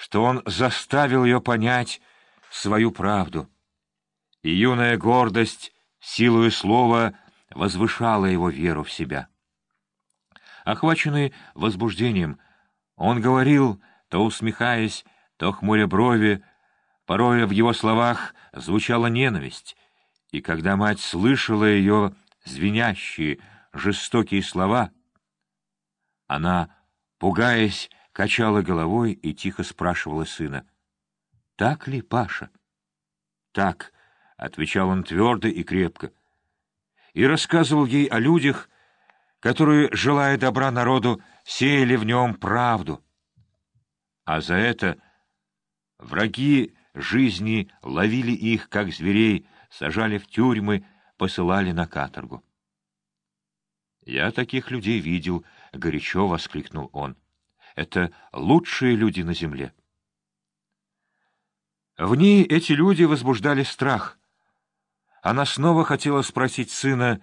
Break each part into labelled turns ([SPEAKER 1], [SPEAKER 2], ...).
[SPEAKER 1] что он заставил ее понять свою правду. И юная гордость, силою слова, возвышала его веру в себя. Охваченный возбуждением, он говорил, то усмехаясь, то хмуря брови, порой в его словах звучала ненависть, и когда мать слышала ее звенящие, жестокие слова, она, пугаясь, качала головой и тихо спрашивала сына. — Так ли, Паша? — Так, — отвечал он твердо и крепко, и рассказывал ей о людях, которые, желая добра народу, сеяли в нем правду. А за это враги жизни ловили их, как зверей, сажали в тюрьмы, посылали на каторгу. «Я таких людей видел», — горячо воскликнул он. «Это лучшие люди на земле». В ней эти люди возбуждали страх. Она снова хотела спросить сына,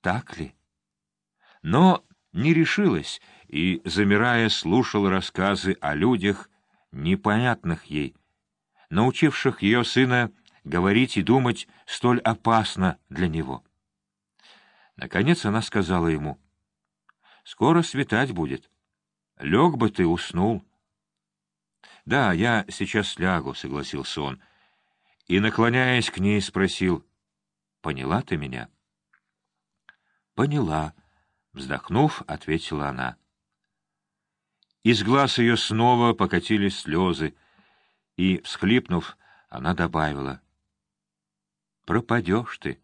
[SPEAKER 1] так ли? Но не решилась и, замирая, слушала рассказы о людях, непонятных ей, научивших ее сына говорить и думать столь опасно для него. Наконец она сказала ему, «Скоро светать будет. Лег бы ты, уснул». «Да, я сейчас лягу», — согласился он, и, наклоняясь к ней, спросил, «Поняла ты меня?» «Поняла», — вздохнув, ответила она. Из глаз ее снова покатились слезы, и, всхлипнув, она добавила, «Пропадешь ты».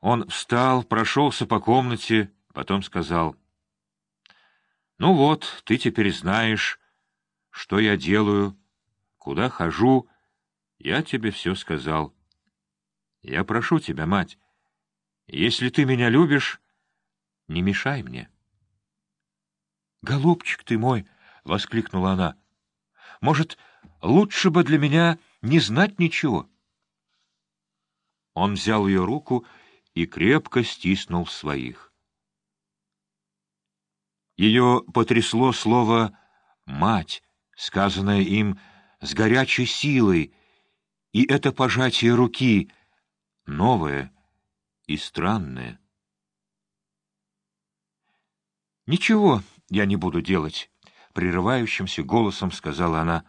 [SPEAKER 1] Он встал, прошелся по комнате, потом сказал, «Ну вот, ты теперь знаешь, что я делаю, куда хожу, я тебе все сказал. Я прошу тебя, мать, если ты меня любишь, не мешай мне». «Голубчик ты мой!» — воскликнула она. «Может, лучше бы для меня не знать ничего?» Он взял ее руку и крепко стиснул своих. Ее потрясло слово «мать», сказанное им с горячей силой, и это пожатие руки, новое и странное. «Ничего я не буду делать», — прерывающимся голосом сказала она.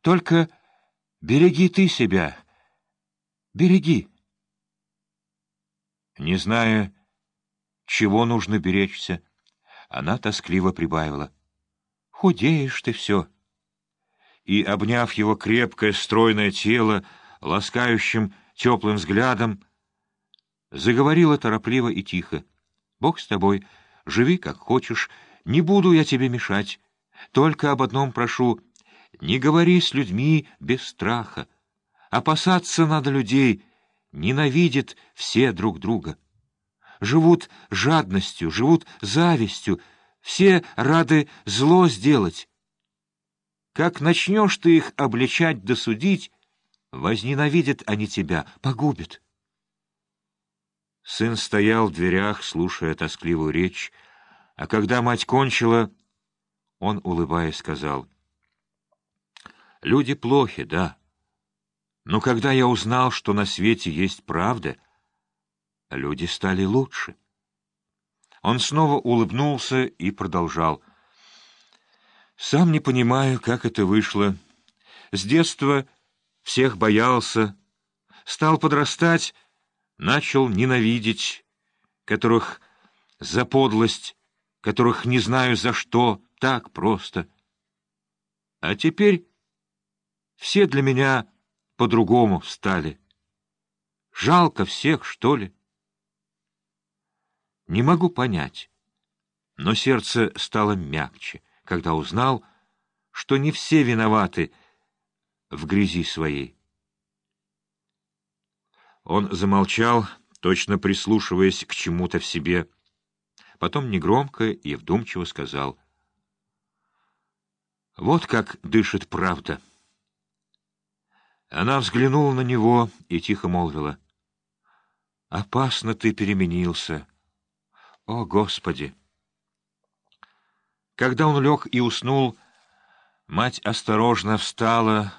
[SPEAKER 1] «Только береги ты себя, береги». Не зная, чего нужно беречься, она тоскливо прибавила. «Худеешь ты все!» И, обняв его крепкое, стройное тело, ласкающим теплым взглядом, заговорила торопливо и тихо. «Бог с тобой, живи как хочешь, не буду я тебе мешать. Только об одном прошу — не говори с людьми без страха. Опасаться надо людей — ненавидят все друг друга. Живут жадностью, живут завистью, все рады зло сделать. Как начнешь ты их обличать да судить, возненавидят они тебя, погубят. Сын стоял в дверях, слушая тоскливую речь, а когда мать кончила, он, улыбаясь, сказал, «Люди плохи, да». Но когда я узнал, что на свете есть правда, люди стали лучше. Он снова улыбнулся и продолжал. «Сам не понимаю, как это вышло. С детства всех боялся, стал подрастать, начал ненавидеть, которых за подлость, которых не знаю за что, так просто. А теперь все для меня по-другому стали. Жалко всех, что ли? Не могу понять, но сердце стало мягче, когда узнал, что не все виноваты в грязи своей. Он замолчал, точно прислушиваясь к чему-то в себе. Потом негромко и вдумчиво сказал. «Вот как дышит правда». Она взглянула на него и тихо молвила. «Опасно ты переменился. О, Господи!» Когда он лег и уснул, Мать осторожно встала,